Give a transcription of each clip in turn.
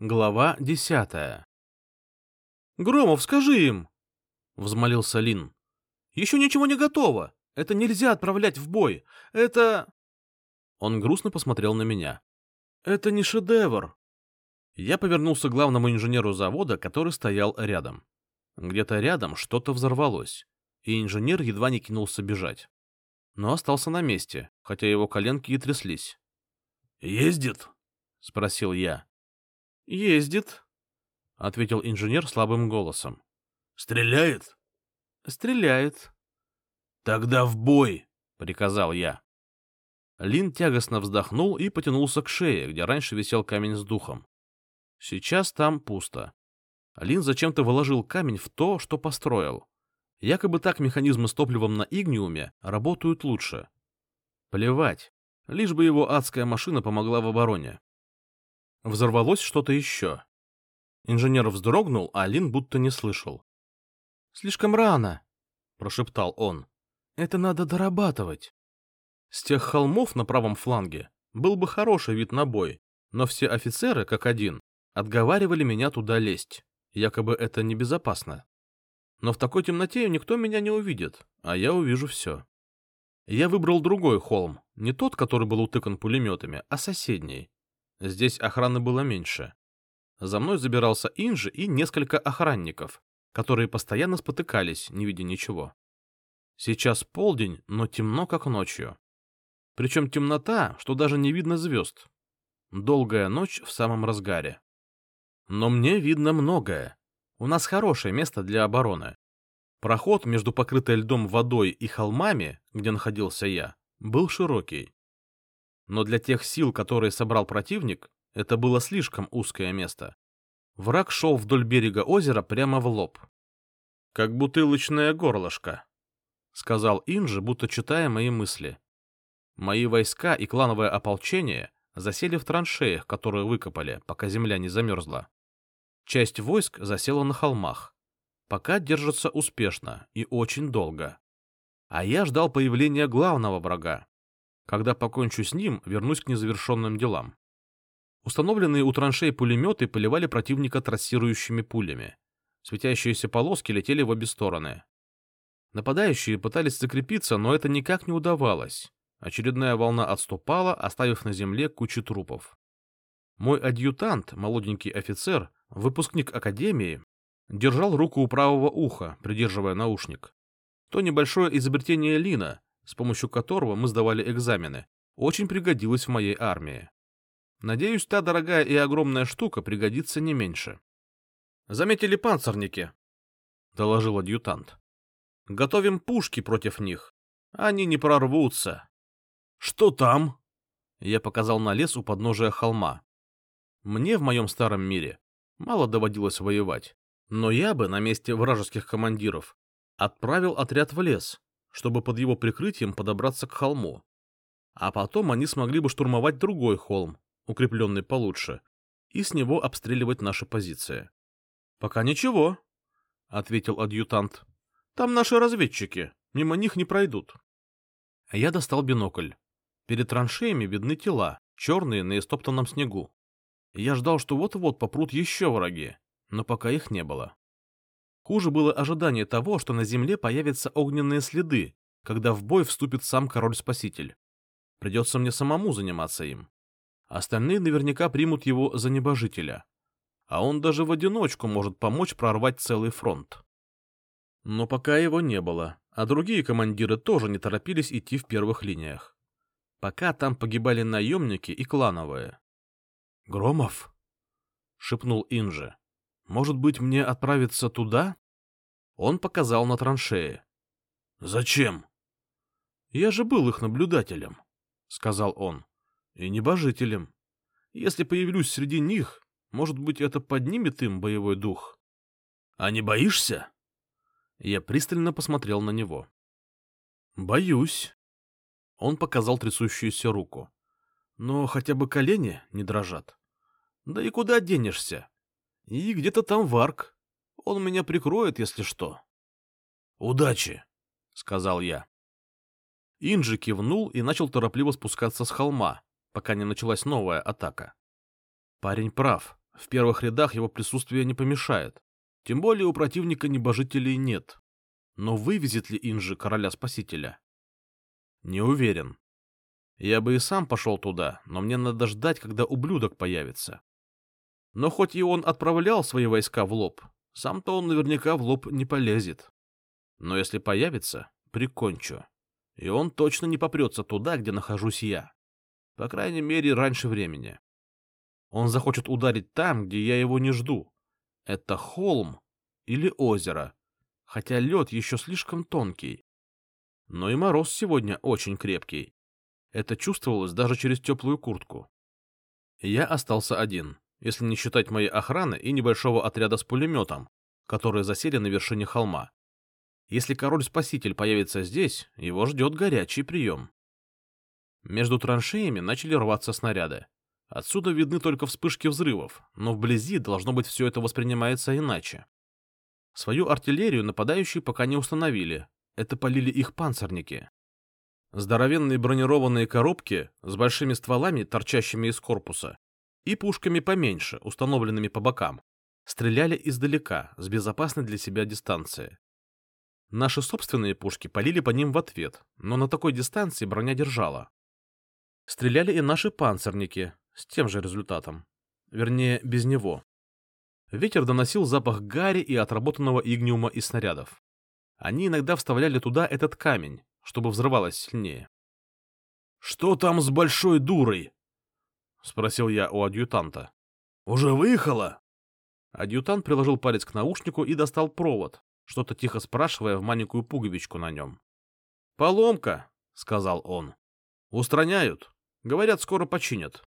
Глава десятая. «Громов, скажи им!» — взмолился Лин. «Еще ничего не готово. Это нельзя отправлять в бой. Это...» Он грустно посмотрел на меня. «Это не шедевр». Я повернулся к главному инженеру завода, который стоял рядом. Где-то рядом что-то взорвалось, и инженер едва не кинулся бежать. Но остался на месте, хотя его коленки и тряслись. «Ездит?» — спросил я. «Ездит», — ответил инженер слабым голосом. «Стреляет?» «Стреляет». «Тогда в бой!» — приказал я. Лин тягостно вздохнул и потянулся к шее, где раньше висел камень с духом. Сейчас там пусто. Лин зачем-то выложил камень в то, что построил. Якобы так механизмы с топливом на игниуме работают лучше. Плевать, лишь бы его адская машина помогла в обороне. Взорвалось что-то еще. Инженер вздрогнул, а Лин будто не слышал. «Слишком рано», — прошептал он. «Это надо дорабатывать». С тех холмов на правом фланге был бы хороший вид на бой, но все офицеры, как один, отговаривали меня туда лезть, якобы это небезопасно. Но в такой темноте никто меня не увидит, а я увижу все. Я выбрал другой холм, не тот, который был утыкан пулеметами, а соседний. Здесь охраны было меньше. За мной забирался Инжи и несколько охранников, которые постоянно спотыкались, не видя ничего. Сейчас полдень, но темно, как ночью. Причем темнота, что даже не видно звезд. Долгая ночь в самом разгаре. Но мне видно многое. У нас хорошее место для обороны. Проход между покрытой льдом водой и холмами, где находился я, был широкий. Но для тех сил, которые собрал противник, это было слишком узкое место. Враг шел вдоль берега озера прямо в лоб. «Как бутылочное горлышко», — сказал Инжи, будто читая мои мысли. Мои войска и клановое ополчение засели в траншеях, которые выкопали, пока земля не замерзла. Часть войск засела на холмах. Пока держатся успешно и очень долго. А я ждал появления главного врага. Когда покончу с ним, вернусь к незавершенным делам. Установленные у траншей пулеметы поливали противника трассирующими пулями. Светящиеся полоски летели в обе стороны. Нападающие пытались закрепиться, но это никак не удавалось. Очередная волна отступала, оставив на земле кучу трупов. Мой адъютант, молоденький офицер, выпускник академии, держал руку у правого уха, придерживая наушник. То небольшое изобретение Лина, с помощью которого мы сдавали экзамены, очень пригодилось в моей армии. Надеюсь, та дорогая и огромная штука пригодится не меньше. Заметили панцирники, — доложил адъютант. Готовим пушки против них. Они не прорвутся. Что там? Я показал на лес у подножия холма. Мне в моем старом мире мало доводилось воевать, но я бы на месте вражеских командиров отправил отряд в лес, чтобы под его прикрытием подобраться к холму. А потом они смогли бы штурмовать другой холм, укрепленный получше, и с него обстреливать наши позиции. — Пока ничего, — ответил адъютант. — Там наши разведчики, мимо них не пройдут. Я достал бинокль. Перед траншеями видны тела, черные на истоптанном снегу. Я ждал, что вот-вот попрут еще враги, но пока их не было. Хуже было ожидание того, что на земле появятся огненные следы, когда в бой вступит сам король-спаситель. Придется мне самому заниматься им. Остальные наверняка примут его за небожителя. А он даже в одиночку может помочь прорвать целый фронт. Но пока его не было, а другие командиры тоже не торопились идти в первых линиях. Пока там погибали наемники и клановые. «Громов?» — шепнул Инжи. «Может быть, мне отправиться туда?» Он показал на траншеи. «Зачем?» «Я же был их наблюдателем», — сказал он и небожителем. Если появлюсь среди них, может быть, это поднимет им боевой дух. — А не боишься? Я пристально посмотрел на него. — Боюсь. Он показал трясущуюся руку. Но хотя бы колени не дрожат. Да и куда денешься? И где-то там Варк. Он меня прикроет, если что. — Удачи, — сказал я. Инджи кивнул и начал торопливо спускаться с холма, пока не началась новая атака. Парень прав, В первых рядах его присутствие не помешает. Тем более у противника небожителей нет. Но вывезет ли Инжи короля-спасителя? Не уверен. Я бы и сам пошел туда, но мне надо ждать, когда ублюдок появится. Но хоть и он отправлял свои войска в лоб, сам-то он наверняка в лоб не полезет. Но если появится, прикончу. И он точно не попрется туда, где нахожусь я. По крайней мере, раньше времени. Он захочет ударить там, где я его не жду. Это холм или озеро, хотя лед еще слишком тонкий. Но и мороз сегодня очень крепкий. Это чувствовалось даже через теплую куртку. Я остался один, если не считать моей охраны и небольшого отряда с пулеметом, которые засели на вершине холма. Если король-спаситель появится здесь, его ждет горячий прием. Между траншеями начали рваться снаряды. Отсюда видны только вспышки взрывов, но вблизи, должно быть, все это воспринимается иначе. Свою артиллерию нападающие пока не установили, это полили их панцирники. Здоровенные бронированные коробки с большими стволами, торчащими из корпуса, и пушками поменьше, установленными по бокам, стреляли издалека, с безопасной для себя дистанции. Наши собственные пушки полили по ним в ответ, но на такой дистанции броня держала. Стреляли и наши панцирники, с тем же результатом. Вернее, без него. Ветер доносил запах гари и отработанного игниума из снарядов. Они иногда вставляли туда этот камень, чтобы взрывалось сильнее. — Что там с большой дурой? — спросил я у адъютанта. — Уже выехала? Адъютант приложил палец к наушнику и достал провод, что-то тихо спрашивая в маленькую пуговичку на нем. — Поломка, — сказал он. — Устраняют. Говорят, скоро починят.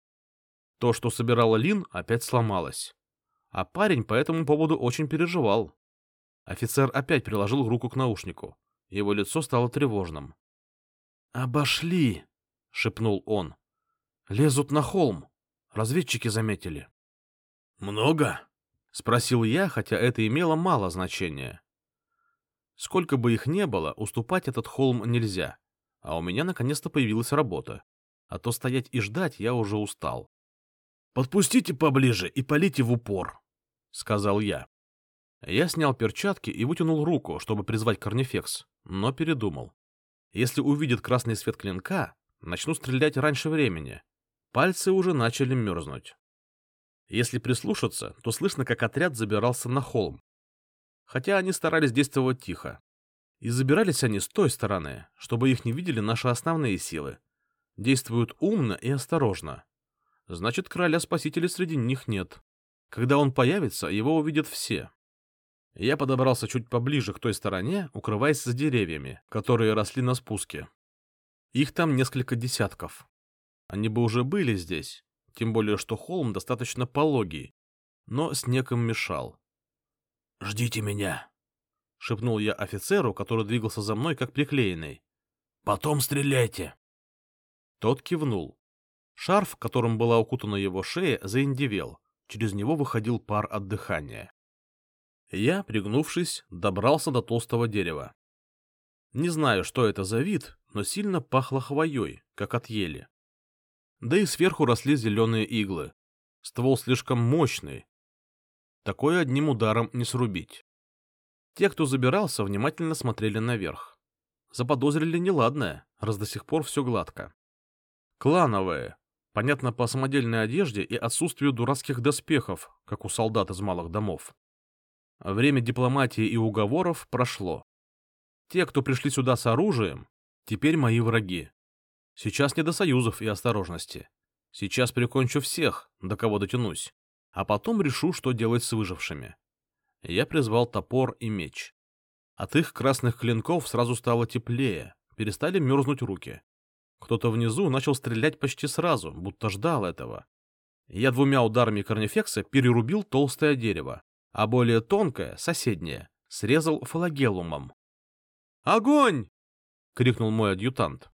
То, что собирала Лин, опять сломалось. А парень по этому поводу очень переживал. Офицер опять приложил руку к наушнику. Его лицо стало тревожным. «Обошли!» — шепнул он. «Лезут на холм. Разведчики заметили». «Много?» — спросил я, хотя это имело мало значения. Сколько бы их не было, уступать этот холм нельзя. А у меня наконец-то появилась работа. А то стоять и ждать я уже устал. «Подпустите поближе и полите в упор», — сказал я. Я снял перчатки и вытянул руку, чтобы призвать корнифекс, но передумал. Если увидит красный свет клинка, начну стрелять раньше времени. Пальцы уже начали мерзнуть. Если прислушаться, то слышно, как отряд забирался на холм. Хотя они старались действовать тихо. И забирались они с той стороны, чтобы их не видели наши основные силы. Действуют умно и осторожно. Значит, короля-спасителя среди них нет. Когда он появится, его увидят все. Я подобрался чуть поближе к той стороне, укрываясь за деревьями, которые росли на спуске. Их там несколько десятков. Они бы уже были здесь, тем более что холм достаточно пологий, но снег им мешал. — Ждите меня, — шепнул я офицеру, который двигался за мной как приклеенный. — Потом стреляйте. Тот кивнул. Шарф, которым была укутана его шея, заиндевел. Через него выходил пар от дыхания. Я, пригнувшись, добрался до толстого дерева. Не знаю, что это за вид, но сильно пахло хвоей, как от ели. Да и сверху росли зеленые иглы. Ствол слишком мощный. Такое одним ударом не срубить. Те, кто забирался, внимательно смотрели наверх. Заподозрили неладное, раз до сих пор все гладко. Клановые. Понятно по самодельной одежде и отсутствию дурацких доспехов, как у солдат из малых домов. Время дипломатии и уговоров прошло. Те, кто пришли сюда с оружием, теперь мои враги. Сейчас не до союзов и осторожности. Сейчас прикончу всех, до кого дотянусь, а потом решу, что делать с выжившими. Я призвал топор и меч. От их красных клинков сразу стало теплее, перестали мерзнуть руки. Кто-то внизу начал стрелять почти сразу, будто ждал этого. Я двумя ударами корнифекса перерубил толстое дерево, а более тонкое, соседнее, срезал флагеллумом. «Огонь!» — крикнул мой адъютант.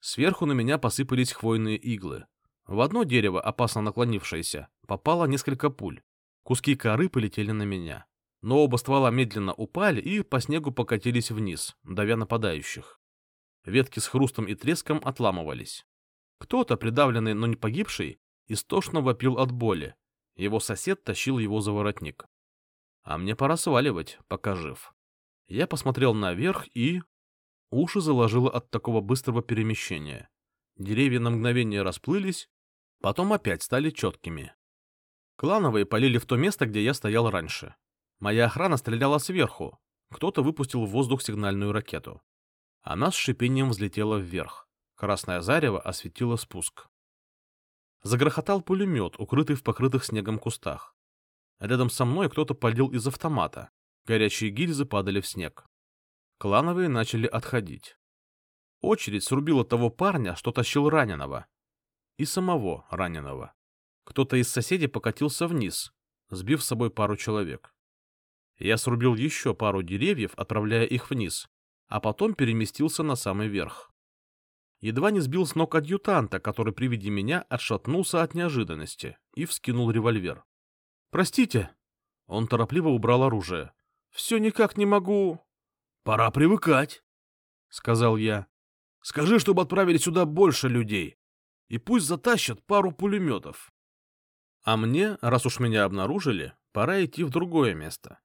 Сверху на меня посыпались хвойные иглы. В одно дерево, опасно наклонившееся, попало несколько пуль. Куски коры полетели на меня. Но оба ствола медленно упали и по снегу покатились вниз, давя нападающих. Ветки с хрустом и треском отламывались. Кто-то, придавленный, но не погибший, истошно вопил от боли. Его сосед тащил его за воротник. А мне пора сваливать, пока жив. Я посмотрел наверх и... Уши заложило от такого быстрого перемещения. Деревья на мгновение расплылись, потом опять стали четкими. Клановые полили в то место, где я стоял раньше. Моя охрана стреляла сверху. Кто-то выпустил в воздух сигнальную ракету. Она с шипением взлетела вверх. Красное зарево осветило спуск. Загрохотал пулемет, укрытый в покрытых снегом кустах. Рядом со мной кто-то палил из автомата. Горячие гильзы падали в снег. Клановые начали отходить. Очередь срубила того парня, что тащил раненого. И самого раненого. Кто-то из соседей покатился вниз, сбив с собой пару человек. Я срубил еще пару деревьев, отправляя их вниз, а потом переместился на самый верх. Едва не сбил с ног адъютанта, который при виде меня отшатнулся от неожиданности и вскинул револьвер. «Простите!» Он торопливо убрал оружие. «Все никак не могу...» «Пора привыкать», — сказал я. «Скажи, чтобы отправили сюда больше людей, и пусть затащат пару пулеметов». А мне, раз уж меня обнаружили, пора идти в другое место.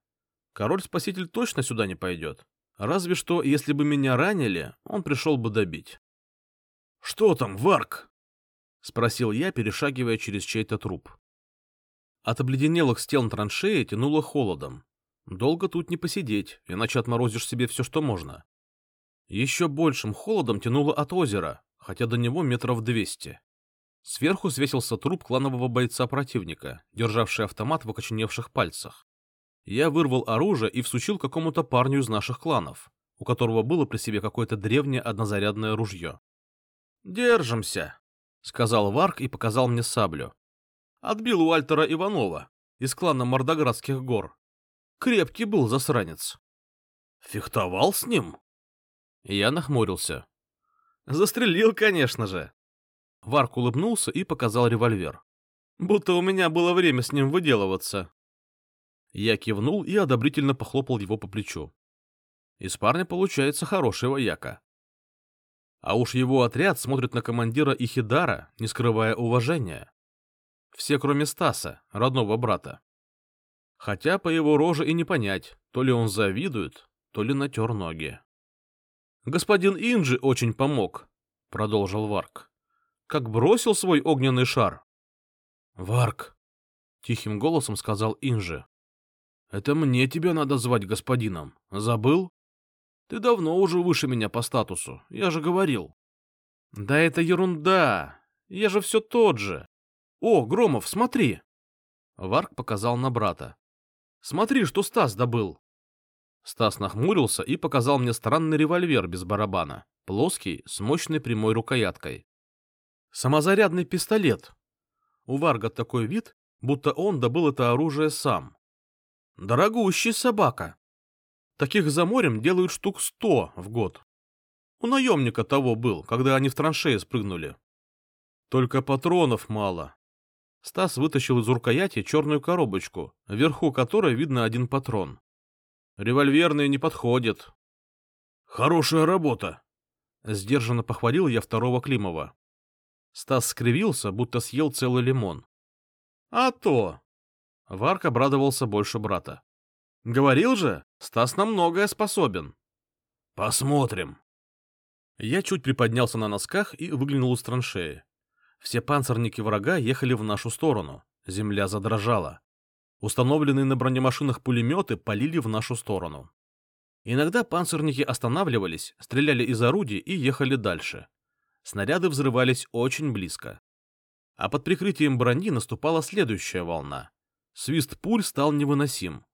Король-спаситель точно сюда не пойдет. Разве что, если бы меня ранили, он пришел бы добить. — Что там, Варк? — спросил я, перешагивая через чей-то труп. От обледенелых стен траншеи тянуло холодом. Долго тут не посидеть, иначе отморозишь себе все, что можно. Еще большим холодом тянуло от озера, хотя до него метров двести. Сверху свесился труп кланового бойца противника, державший автомат в окоченевших пальцах. Я вырвал оружие и всучил какому-то парню из наших кланов, у которого было при себе какое-то древнее однозарядное ружье. «Держимся», — сказал Варк и показал мне саблю. Отбил у Альтера Иванова из клана Мордоградских гор. Крепкий был засранец. Фехтовал с ним? Я нахмурился. Застрелил, конечно же. Варк улыбнулся и показал револьвер. Будто у меня было время с ним выделываться. Я кивнул и одобрительно похлопал его по плечу. Из парня получается хороший вояка. А уж его отряд смотрит на командира Ихидара, не скрывая уважения. Все, кроме Стаса, родного брата. Хотя по его роже и не понять, то ли он завидует, то ли натер ноги. «Господин Инджи очень помог», — продолжил Варк. «Как бросил свой огненный шар». «Варк», — тихим голосом сказал Инжи. «Это мне тебя надо звать господином. Забыл? Ты давно уже выше меня по статусу, я же говорил». «Да это ерунда. Я же все тот же. «О, Громов, смотри!» Варк показал на брата. «Смотри, что Стас добыл!» Стас нахмурился и показал мне странный револьвер без барабана, плоский, с мощной прямой рукояткой. Самозарядный пистолет. У Варга такой вид, будто он добыл это оружие сам. Дорогущий собака. Таких за морем делают штук сто в год. У наемника того был, когда они в траншеи спрыгнули. Только патронов мало. Стас вытащил из рукояти черную коробочку, вверху которой видно один патрон. Револьверные не подходят. Хорошая работа. Сдержанно похвалил я второго Климова. Стас скривился, будто съел целый лимон. А то! Варк обрадовался больше брата. Говорил же, Стас на многое способен. Посмотрим. Я чуть приподнялся на носках и выглянул из траншеи. Все панцирники врага ехали в нашу сторону. Земля задрожала. Установленные на бронемашинах пулеметы полили в нашу сторону. Иногда панцирники останавливались, стреляли из орудий и ехали дальше. Снаряды взрывались очень близко. А под прикрытием брони наступала следующая волна. Свист пуль стал невыносим.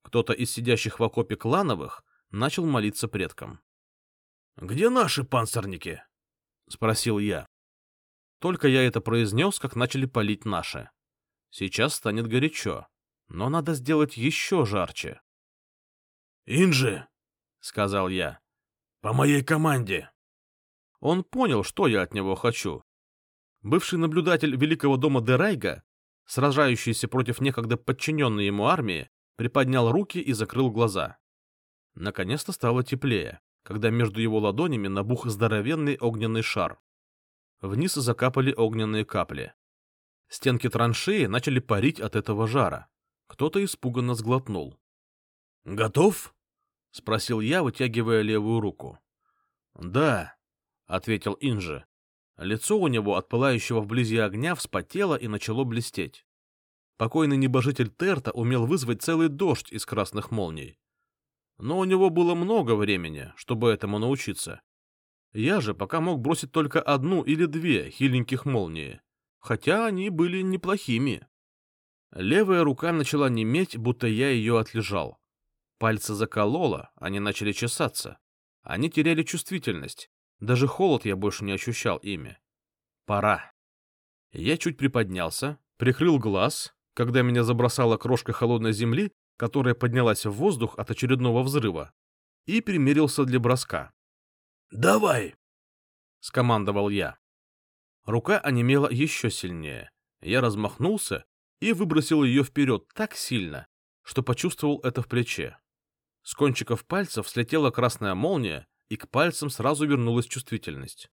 Кто-то из сидящих в окопе клановых начал молиться предкам. — Где наши панцирники? — спросил я. Только я это произнес, как начали палить наши. Сейчас станет горячо, но надо сделать еще жарче. «Инжи!» — сказал я. «По моей команде!» Он понял, что я от него хочу. Бывший наблюдатель Великого дома Дерайга, сражающийся против некогда подчиненной ему армии, приподнял руки и закрыл глаза. Наконец-то стало теплее, когда между его ладонями набух здоровенный огненный шар. Вниз закапали огненные капли. Стенки траншеи начали парить от этого жара. Кто-то испуганно сглотнул. «Готов?» — спросил я, вытягивая левую руку. «Да», — ответил Инжи. Лицо у него от пылающего вблизи огня вспотело и начало блестеть. Покойный небожитель Терта умел вызвать целый дождь из красных молний. Но у него было много времени, чтобы этому научиться. Я же пока мог бросить только одну или две хиленьких молнии, хотя они были неплохими. Левая рука начала неметь, будто я ее отлежал. Пальцы закололо, они начали чесаться. Они теряли чувствительность. Даже холод я больше не ощущал ими. Пора. Я чуть приподнялся, прикрыл глаз, когда меня забросала крошка холодной земли, которая поднялась в воздух от очередного взрыва, и примерился для броска. «Давай!» — скомандовал я. Рука онемела еще сильнее. Я размахнулся и выбросил ее вперед так сильно, что почувствовал это в плече. С кончиков пальцев слетела красная молния, и к пальцам сразу вернулась чувствительность.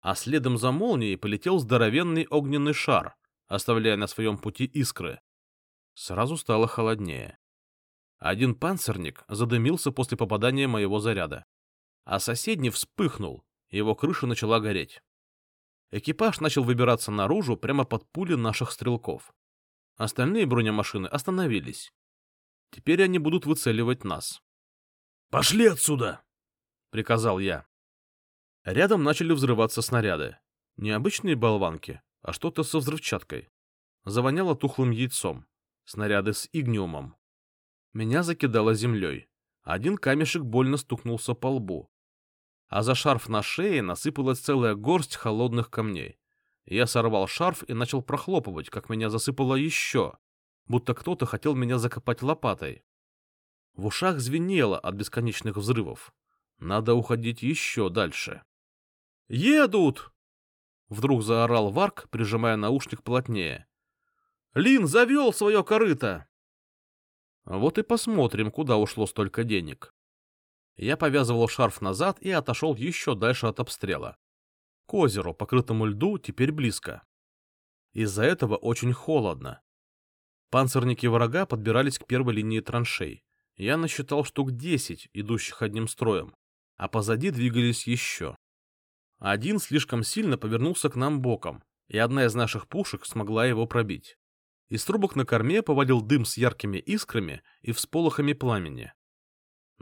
А следом за молнией полетел здоровенный огненный шар, оставляя на своем пути искры. Сразу стало холоднее. Один панцирник задымился после попадания моего заряда, а соседний вспыхнул, и его крыша начала гореть. Экипаж начал выбираться наружу прямо под пули наших стрелков. Остальные бронемашины остановились. Теперь они будут выцеливать нас. «Пошли отсюда!» — приказал я. Рядом начали взрываться снаряды. Не обычные болванки, а что-то со взрывчаткой. Завоняло тухлым яйцом. Снаряды с игниумом. Меня закидало землей. Один камешек больно стукнулся по лбу. А за шарф на шее насыпалась целая горсть холодных камней. Я сорвал шарф и начал прохлопывать, как меня засыпало еще, будто кто-то хотел меня закопать лопатой. В ушах звенело от бесконечных взрывов. Надо уходить еще дальше. «Едут!» Вдруг заорал Варк, прижимая наушник плотнее. «Лин завел свое корыто!» Вот и посмотрим, куда ушло столько денег. Я повязывал шарф назад и отошел еще дальше от обстрела. К озеру, покрытому льду, теперь близко. Из-за этого очень холодно. Панцирники врага подбирались к первой линии траншей. Я насчитал штук десять, идущих одним строем, а позади двигались еще. Один слишком сильно повернулся к нам боком, и одна из наших пушек смогла его пробить. Из трубок на корме повалил дым с яркими искрами и всполохами пламени.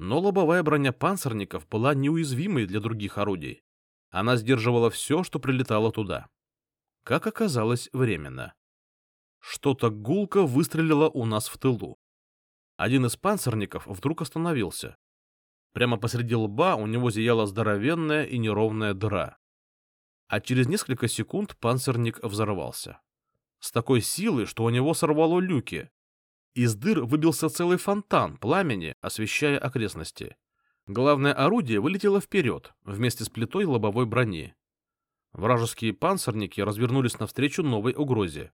Но лобовая броня панцирников была неуязвимой для других орудий. Она сдерживала все, что прилетало туда. Как оказалось, временно. Что-то гулко выстрелило у нас в тылу. Один из панцирников вдруг остановился. Прямо посреди лба у него зияла здоровенная и неровная дыра. А через несколько секунд панцирник взорвался. С такой силой, что у него сорвало люки. Из дыр выбился целый фонтан пламени, освещая окрестности. Главное орудие вылетело вперед, вместе с плитой лобовой брони. Вражеские панцирники развернулись навстречу новой угрозе.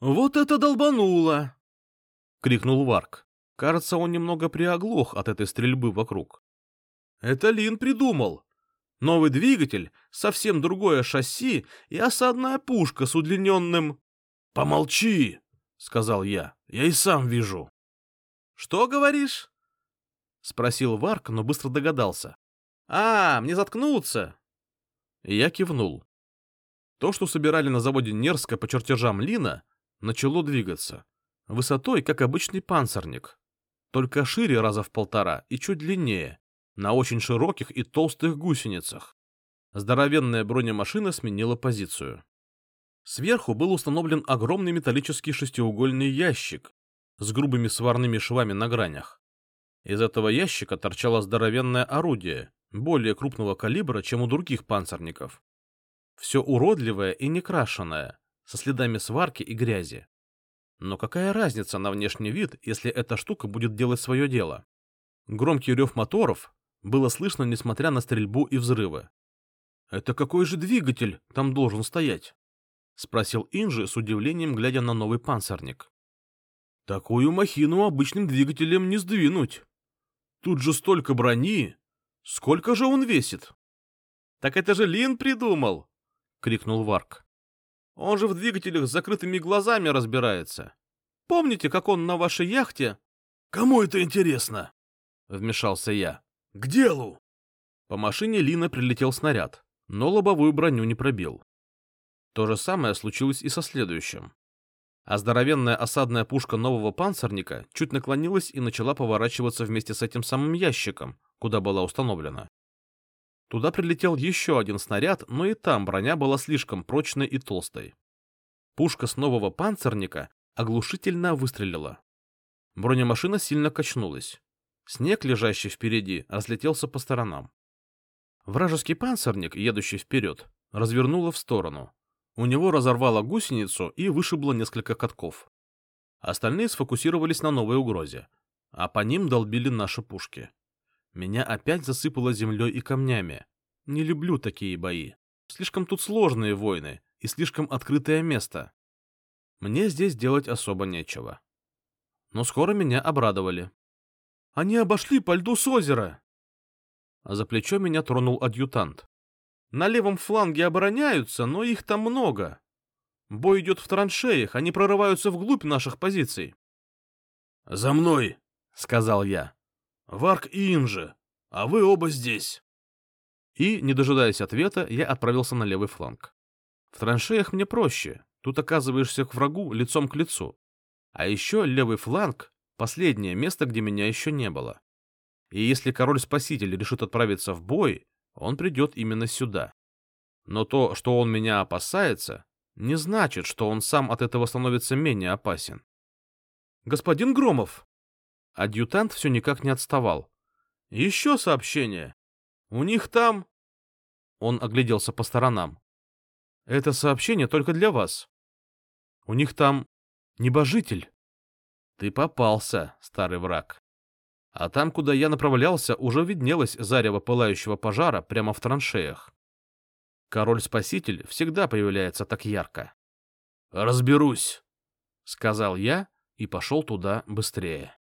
«Вот это долбануло!» — крикнул Варк. Кажется, он немного приоглох от этой стрельбы вокруг. «Это Лин придумал. Новый двигатель, совсем другое шасси и осадная пушка с удлиненным...» «Помолчи!» — сказал я. «Я и сам вижу». «Что говоришь?» — спросил Варк, но быстро догадался. «А, мне заткнуться!» Я кивнул. То, что собирали на заводе Нерска по чертежам Лина, начало двигаться. Высотой, как обычный панцирник. Только шире раза в полтора и чуть длиннее, на очень широких и толстых гусеницах. Здоровенная бронемашина сменила позицию. Сверху был установлен огромный металлический шестиугольный ящик с грубыми сварными швами на гранях. Из этого ящика торчало здоровенное орудие, более крупного калибра, чем у других панцирников. Все уродливое и некрашенное, со следами сварки и грязи. Но какая разница на внешний вид, если эта штука будет делать свое дело? Громкий рев моторов было слышно, несмотря на стрельбу и взрывы. «Это какой же двигатель там должен стоять?» — спросил Инжи с удивлением, глядя на новый панцирник. «Такую махину обычным двигателем не сдвинуть. Тут же столько брони. Сколько же он весит?» «Так это же Лин придумал!» — крикнул Варк. Он же в двигателях с закрытыми глазами разбирается. Помните, как он на вашей яхте...» «Кому это интересно?» — вмешался я. «К делу!» По машине Лина прилетел снаряд, но лобовую броню не пробил. То же самое случилось и со следующим. А здоровенная осадная пушка нового панцирника чуть наклонилась и начала поворачиваться вместе с этим самым ящиком, куда была установлена. Туда прилетел еще один снаряд, но и там броня была слишком прочной и толстой. Пушка с нового панцирника оглушительно выстрелила. Бронемашина сильно качнулась. Снег, лежащий впереди, разлетелся по сторонам. Вражеский панцирник, едущий вперед, развернуло в сторону. У него разорвало гусеницу и вышибло несколько катков. Остальные сфокусировались на новой угрозе, а по ним долбили наши пушки. Меня опять засыпало землей и камнями. Не люблю такие бои. Слишком тут сложные войны и слишком открытое место. Мне здесь делать особо нечего. Но скоро меня обрадовали. Они обошли по льду с озера. А за плечо меня тронул адъютант. На левом фланге обороняются, но их там много. Бой идет в траншеях, они прорываются вглубь наших позиций. — За мной, — сказал я. Варк и Инжи, а вы оба здесь. И, не дожидаясь ответа, я отправился на левый фланг. В траншеях мне проще, тут оказываешься к врагу лицом к лицу. А еще левый фланг — последнее место, где меня еще не было. И если король-спаситель решит отправиться в бой, он придет именно сюда. Но то, что он меня опасается, не значит, что он сам от этого становится менее опасен. «Господин Громов!» Адъютант все никак не отставал. «Еще сообщение. У них там...» Он огляделся по сторонам. «Это сообщение только для вас. У них там небожитель». «Ты попался, старый враг». А там, куда я направлялся, уже виднелось зарево пылающего пожара прямо в траншеях. Король-спаситель всегда появляется так ярко. «Разберусь», — сказал я и пошел туда быстрее.